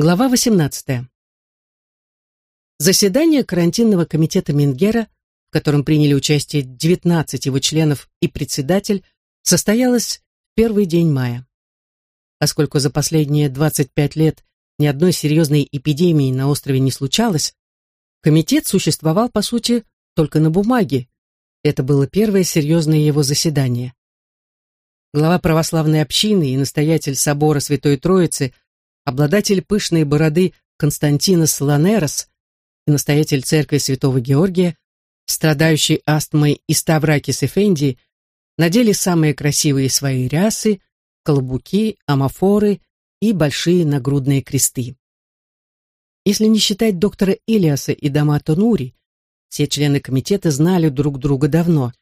Глава 18. Заседание карантинного комитета Мингера, в котором приняли участие 19 его членов и председатель, состоялось в первый день мая. Поскольку за последние 25 лет ни одной серьезной эпидемии на острове не случалось, комитет существовал, по сути, только на бумаге. Это было первое серьезное его заседание. Глава православной общины и настоятель собора Святой Троицы – обладатель пышной бороды Константинос Ланерос и настоятель церкви святого Георгия, страдающий астмой и Ставракис Эфенди, надели самые красивые свои рясы, колобуки, амафоры и большие нагрудные кресты. Если не считать доктора Илиаса и Дамато Нури, все члены комитета знали друг друга давно.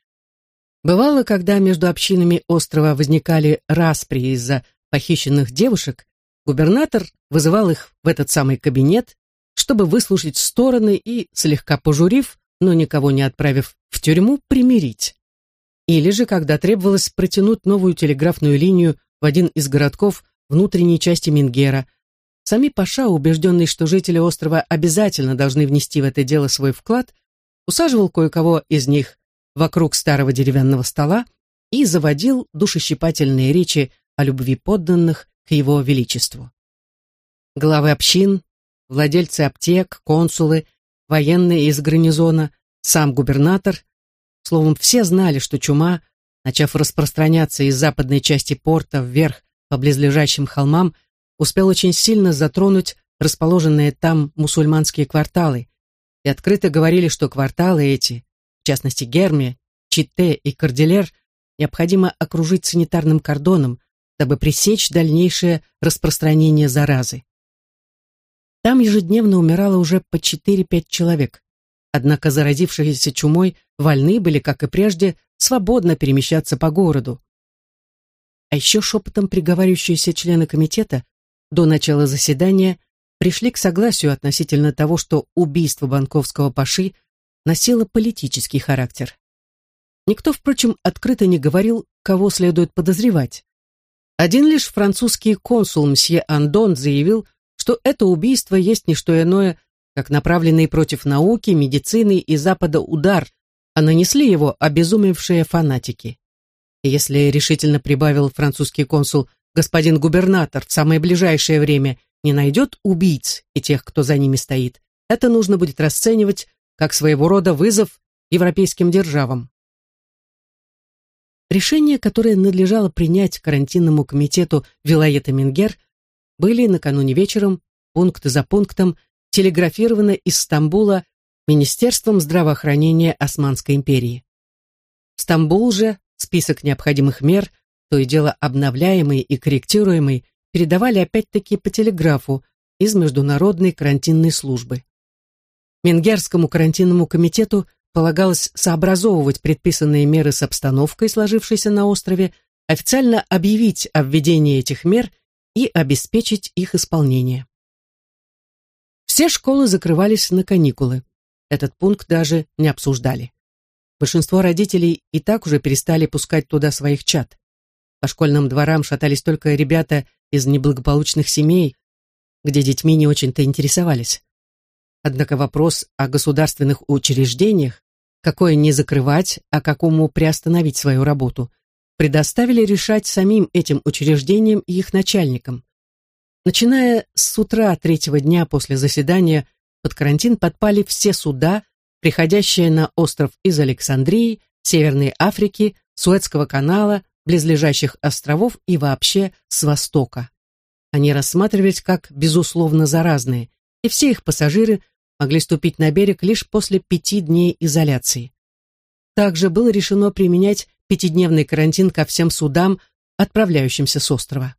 Бывало, когда между общинами острова возникали распри из-за похищенных девушек, Губернатор вызывал их в этот самый кабинет, чтобы выслушать стороны и, слегка пожурив, но никого не отправив в тюрьму, примирить. Или же, когда требовалось протянуть новую телеграфную линию в один из городков внутренней части Мингера, сами Паша, убежденный, что жители острова обязательно должны внести в это дело свой вклад, усаживал кое-кого из них вокруг старого деревянного стола и заводил душещипательные речи о любви подданных к его величеству. Главы общин, владельцы аптек, консулы, военные из гарнизона, сам губернатор, словом, все знали, что чума, начав распространяться из западной части порта вверх по близлежащим холмам, успел очень сильно затронуть расположенные там мусульманские кварталы, и открыто говорили, что кварталы эти, в частности Герми, Чите и Кордилер, необходимо окружить санитарным кордоном, дабы пресечь дальнейшее распространение заразы. Там ежедневно умирало уже по 4-5 человек. Однако заразившиеся чумой вольны были, как и прежде, свободно перемещаться по городу. А еще шепотом приговаривающиеся члены комитета до начала заседания пришли к согласию относительно того, что убийство банковского паши носило политический характер. Никто, впрочем, открыто не говорил, кого следует подозревать. Один лишь французский консул мсье Андон заявил, что это убийство есть не что иное, как направленный против науки, медицины и Запада удар, а нанесли его обезумевшие фанатики. И если решительно прибавил французский консул, господин губернатор в самое ближайшее время не найдет убийц и тех, кто за ними стоит, это нужно будет расценивать как своего рода вызов европейским державам. Решения, которые надлежало принять карантинному комитету Вилаета Мингер, были накануне вечером, пункт за пунктом, телеграфированы из Стамбула Министерством здравоохранения Османской империи. В Стамбул же список необходимых мер, то и дело обновляемый и корректируемый, передавали опять-таки по телеграфу из Международной карантинной службы. Менгерскому карантинному комитету полагалось сообразовывать предписанные меры с обстановкой, сложившейся на острове, официально объявить о введении этих мер и обеспечить их исполнение. Все школы закрывались на каникулы. Этот пункт даже не обсуждали. Большинство родителей и так уже перестали пускать туда своих чад. По школьным дворам шатались только ребята из неблагополучных семей, где детьми не очень-то интересовались. Однако вопрос о государственных учреждениях какое не закрывать, а какому приостановить свою работу, предоставили решать самим этим учреждениям и их начальникам. Начиная с утра третьего дня после заседания под карантин подпали все суда, приходящие на остров из Александрии, Северной Африки, Суэцкого канала, близлежащих островов и вообще с Востока. Они рассматривались как безусловно заразные, и все их пассажиры могли ступить на берег лишь после пяти дней изоляции. Также было решено применять пятидневный карантин ко всем судам, отправляющимся с острова.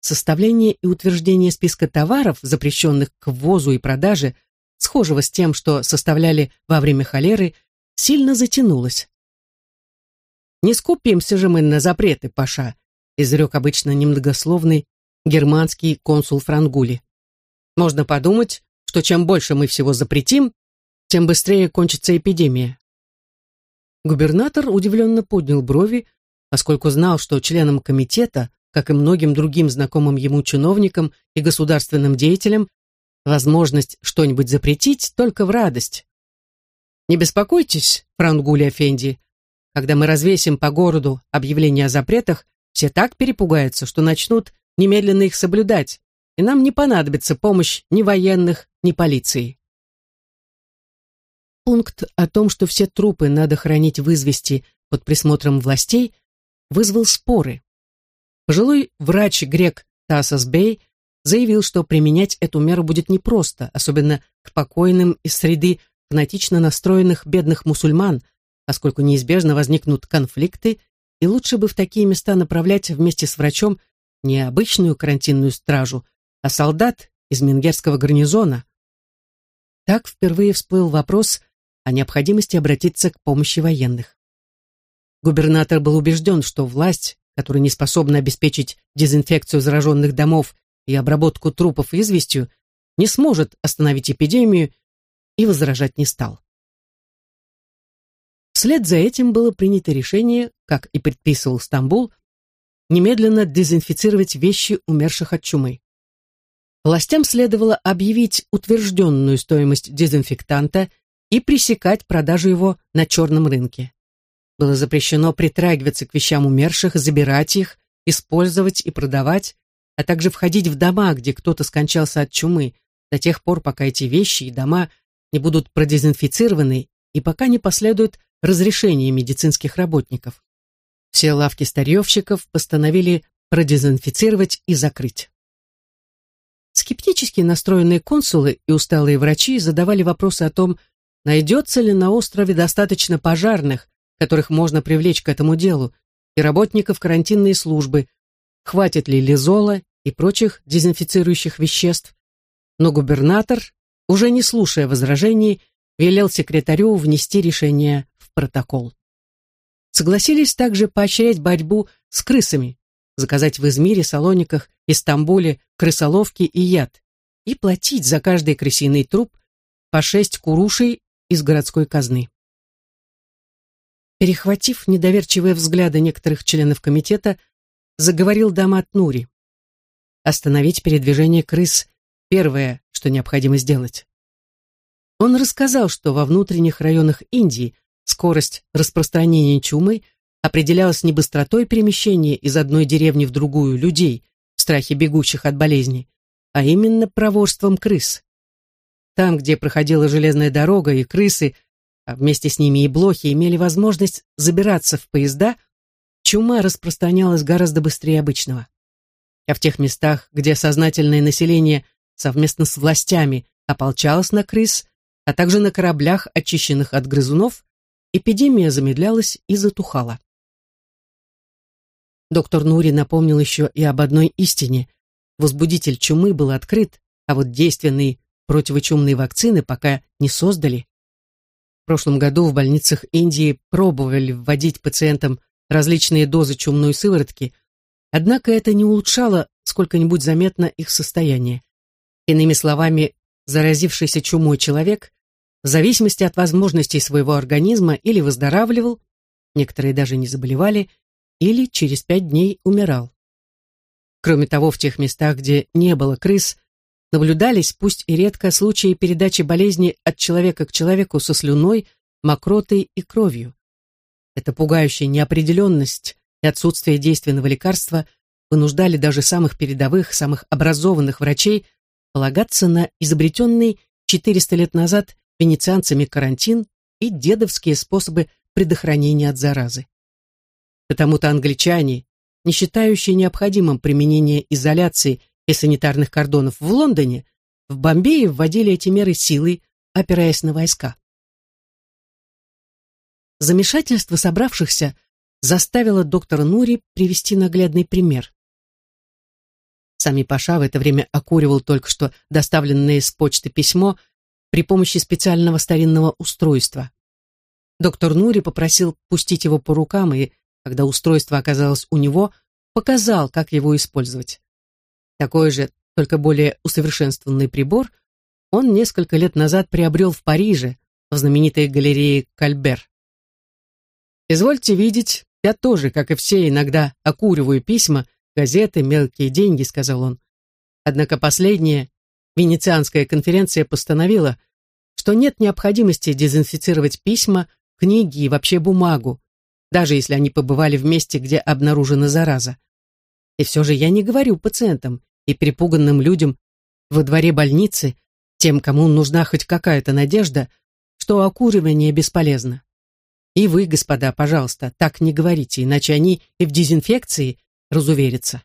Составление и утверждение списка товаров, запрещенных к ввозу и продаже, схожего с тем, что составляли во время холеры, сильно затянулось. «Не скупимся же мы на запреты, Паша», изрек обычно немногословный германский консул Франгули. «Можно подумать, что чем больше мы всего запретим, тем быстрее кончится эпидемия. Губернатор удивленно поднял брови, поскольку знал, что членам комитета как и многим другим знакомым ему чиновникам и государственным деятелям, возможность что-нибудь запретить только в радость. Не беспокойтесь, Франгуля Фенди, когда мы развесим по городу объявления о запретах, все так перепугаются, что начнут немедленно их соблюдать, и нам не понадобится помощь ни военных, ни полиции. Пункт о том, что все трупы надо хранить в извести под присмотром властей, вызвал споры. Пожилой врач-грек Тасас Бей заявил, что применять эту меру будет непросто, особенно к покойным из среды фанатично настроенных бедных мусульман, поскольку неизбежно возникнут конфликты, и лучше бы в такие места направлять вместе с врачом не обычную карантинную стражу, а солдат из Менгерского гарнизона. Так впервые всплыл вопрос о необходимости обратиться к помощи военных. Губернатор был убежден, что власть, которая не способна обеспечить дезинфекцию зараженных домов и обработку трупов известью, не сможет остановить эпидемию и возражать не стал. Вслед за этим было принято решение, как и предписывал Стамбул, немедленно дезинфицировать вещи умерших от чумы. Властям следовало объявить утвержденную стоимость дезинфектанта и пресекать продажу его на черном рынке. Было запрещено притрагиваться к вещам умерших, забирать их, использовать и продавать, а также входить в дома, где кто-то скончался от чумы, до тех пор, пока эти вещи и дома не будут продезинфицированы и пока не последует разрешение медицинских работников. Все лавки старьевщиков постановили продезинфицировать и закрыть. Скептически настроенные консулы и усталые врачи задавали вопросы о том, найдется ли на острове достаточно пожарных, которых можно привлечь к этому делу, и работников карантинной службы, хватит ли лизола и прочих дезинфицирующих веществ. Но губернатор, уже не слушая возражений, велел секретарю внести решение в протокол. Согласились также поощрять борьбу с крысами, заказать в Измире, Салониках и Стамбуле крысоловки и яд и платить за каждый крысиный труп по шесть курушей из городской казны. Перехватив недоверчивые взгляды некоторых членов комитета, заговорил Дамат Нури. Остановить передвижение крыс – первое, что необходимо сделать. Он рассказал, что во внутренних районах Индии скорость распространения чумы определялась не быстротой перемещения из одной деревни в другую людей страхе бегущих от болезни, а именно проворством крыс. Там, где проходила железная дорога, и крысы, а вместе с ними и блохи, имели возможность забираться в поезда, чума распространялась гораздо быстрее обычного. А в тех местах, где сознательное население совместно с властями ополчалось на крыс, а также на кораблях, очищенных от грызунов, эпидемия замедлялась и затухала. Доктор Нури напомнил еще и об одной истине. Возбудитель чумы был открыт, а вот действенные противочумные вакцины пока не создали. В прошлом году в больницах Индии пробовали вводить пациентам различные дозы чумной сыворотки, однако это не улучшало сколько-нибудь заметно их состояние. Иными словами, заразившийся чумой человек в зависимости от возможностей своего организма или выздоравливал, некоторые даже не заболевали, или через пять дней умирал. Кроме того, в тех местах, где не было крыс, наблюдались, пусть и редко, случаи передачи болезни от человека к человеку со слюной, мокротой и кровью. Эта пугающая неопределенность и отсутствие действенного лекарства вынуждали даже самых передовых, самых образованных врачей полагаться на изобретенный 400 лет назад венецианцами карантин и дедовские способы предохранения от заразы. Потому-то англичане, не считающие необходимым применение изоляции и санитарных кордонов в Лондоне, в Бомбее вводили эти меры силой, опираясь на войска. Замешательство собравшихся заставило доктора Нури привести наглядный пример. Сами Паша в это время окуривал только что доставленное с почты письмо при помощи специального старинного устройства. Доктор Нури попросил пустить его по рукам и когда устройство оказалось у него, показал, как его использовать. Такой же, только более усовершенствованный прибор он несколько лет назад приобрел в Париже, в знаменитой галерее Кальбер. Извольте видеть, я тоже, как и все, иногда окуриваю письма, газеты, мелкие деньги», — сказал он. Однако последняя, Венецианская конференция постановила, что нет необходимости дезинфицировать письма, книги и вообще бумагу, даже если они побывали в месте, где обнаружена зараза. И все же я не говорю пациентам и перепуганным людям во дворе больницы, тем, кому нужна хоть какая-то надежда, что окуривание бесполезно. И вы, господа, пожалуйста, так не говорите, иначе они и в дезинфекции разуверятся.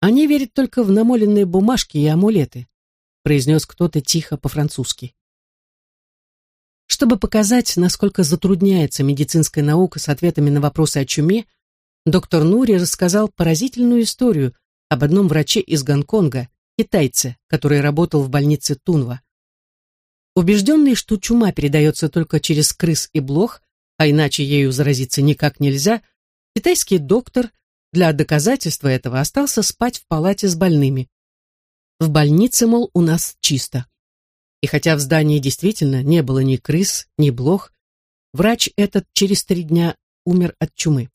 Они верят только в намоленные бумажки и амулеты, произнес кто-то тихо по-французски. Чтобы показать, насколько затрудняется медицинская наука с ответами на вопросы о чуме, доктор Нури рассказал поразительную историю об одном враче из Гонконга, китайце, который работал в больнице Тунва. Убежденный, что чума передается только через крыс и блох, а иначе ею заразиться никак нельзя, китайский доктор для доказательства этого остался спать в палате с больными. В больнице, мол, у нас чисто. И хотя в здании действительно не было ни крыс, ни блох, врач этот через три дня умер от чумы.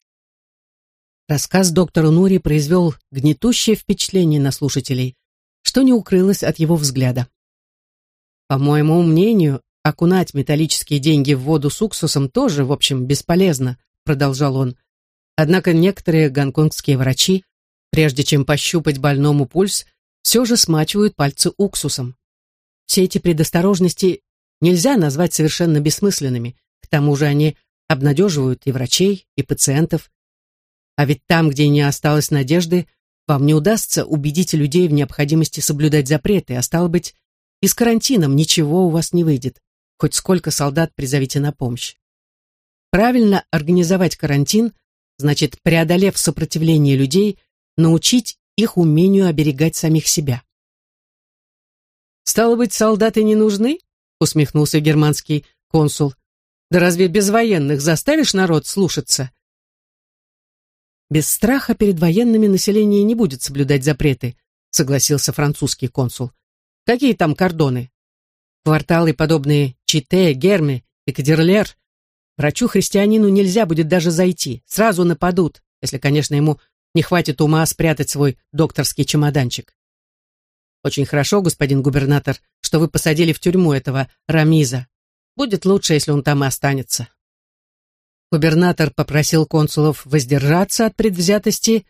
Рассказ доктора Нури произвел гнетущее впечатление на слушателей, что не укрылось от его взгляда. По моему мнению, окунать металлические деньги в воду с уксусом тоже, в общем, бесполезно, продолжал он. Однако некоторые гонконгские врачи, прежде чем пощупать больному пульс, все же смачивают пальцы уксусом. Все эти предосторожности нельзя назвать совершенно бессмысленными, к тому же они обнадеживают и врачей, и пациентов. А ведь там, где не осталось надежды, вам не удастся убедить людей в необходимости соблюдать запреты, а стало быть, и с карантином ничего у вас не выйдет. Хоть сколько солдат призовите на помощь. Правильно организовать карантин значит, преодолев сопротивление людей, научить их умению оберегать самих себя. «Стало быть, солдаты не нужны?» — усмехнулся германский консул. «Да разве без военных заставишь народ слушаться?» «Без страха перед военными население не будет соблюдать запреты», — согласился французский консул. Какие там кордоны? Кварталы, подобные Чите, Герме и Кадерлер, врачу-христианину нельзя будет даже зайти, сразу нападут, если, конечно, ему не хватит ума спрятать свой докторский чемоданчик. Очень хорошо, господин губернатор, что вы посадили в тюрьму этого Рамиза. Будет лучше, если он там и останется. Губернатор попросил консулов воздержаться от предвзятости,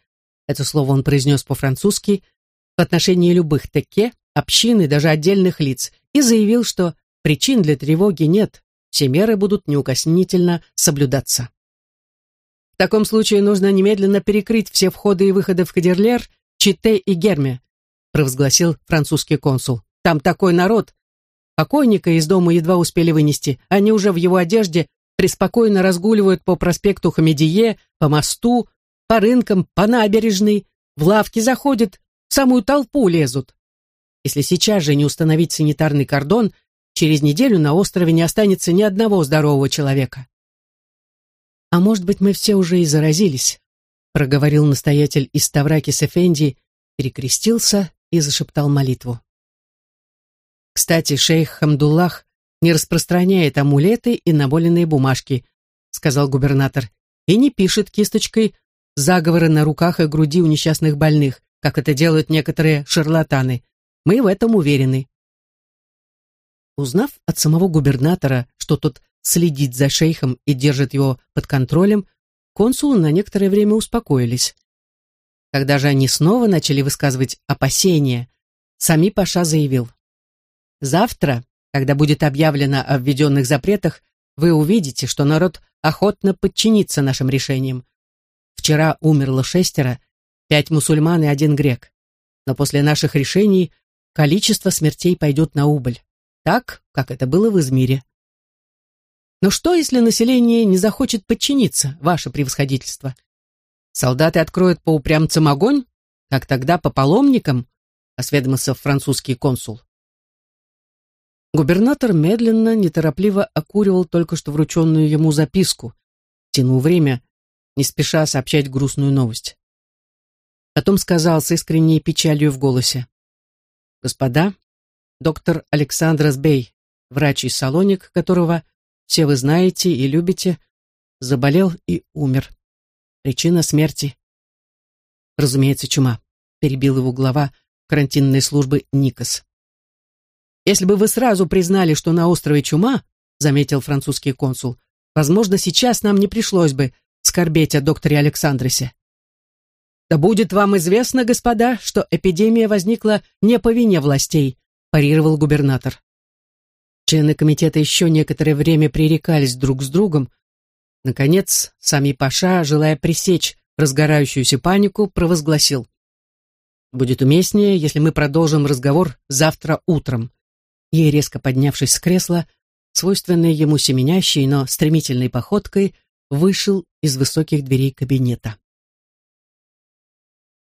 это слово он произнес по-французски, в отношении любых теке, общины, даже отдельных лиц, и заявил, что причин для тревоги нет, все меры будут неукоснительно соблюдаться. В таком случае нужно немедленно перекрыть все входы и выходы в Кадерлер, Чите и Герме, провозгласил французский консул. Там такой народ. Покойника из дома едва успели вынести, они уже в его одежде преспокойно разгуливают по проспекту Хамедие, по мосту, по рынкам, по набережной, в лавки заходят, в самую толпу лезут. Если сейчас же не установить санитарный кордон, через неделю на острове не останется ни одного здорового человека. «А может быть, мы все уже и заразились», — проговорил настоятель из Ставракис Эфенди, перекрестился и зашептал молитву. «Кстати, шейх Хамдуллах не распространяет амулеты и наболенные бумажки», — сказал губернатор, «и не пишет кисточкой заговоры на руках и груди у несчастных больных, как это делают некоторые шарлатаны. Мы в этом уверены. Узнав от самого губернатора, что тот следит за шейхом и держит его под контролем, консулы на некоторое время успокоились. Когда же они снова начали высказывать опасения, сами Паша заявил. «Завтра, когда будет объявлено о введенных запретах, вы увидите, что народ охотно подчинится нашим решениям. Вчера умерло шестеро, пять мусульман и один грек. Но после наших решений количество смертей пойдет на убыль, так, как это было в Измире. Но что, если население не захочет подчиниться, ваше превосходительство? Солдаты откроют по упрямцам огонь, как тогда по паломникам, осведомился французский консул. Губернатор медленно, неторопливо окуривал только что врученную ему записку, тянул время, не спеша сообщать грустную новость. Потом сказал с искренней печалью в голосе. Господа, доктор Александр Сбей, врач из Салоник, которого все вы знаете и любите, заболел и умер. Причина смерти разумеется, чума, перебил его глава карантинной службы Никос. Если бы вы сразу признали, что на острове чума, заметил французский консул, возможно, сейчас нам не пришлось бы скорбеть о докторе Александросе. Да будет вам известно, господа, что эпидемия возникла не по вине властей, парировал губернатор. Члены комитета еще некоторое время пререкались друг с другом. Наконец, сами Паша, желая пресечь разгорающуюся панику, провозгласил. «Будет уместнее, если мы продолжим разговор завтра утром». Ей, резко поднявшись с кресла, свойственной ему семенящей, но стремительной походкой, вышел из высоких дверей кабинета.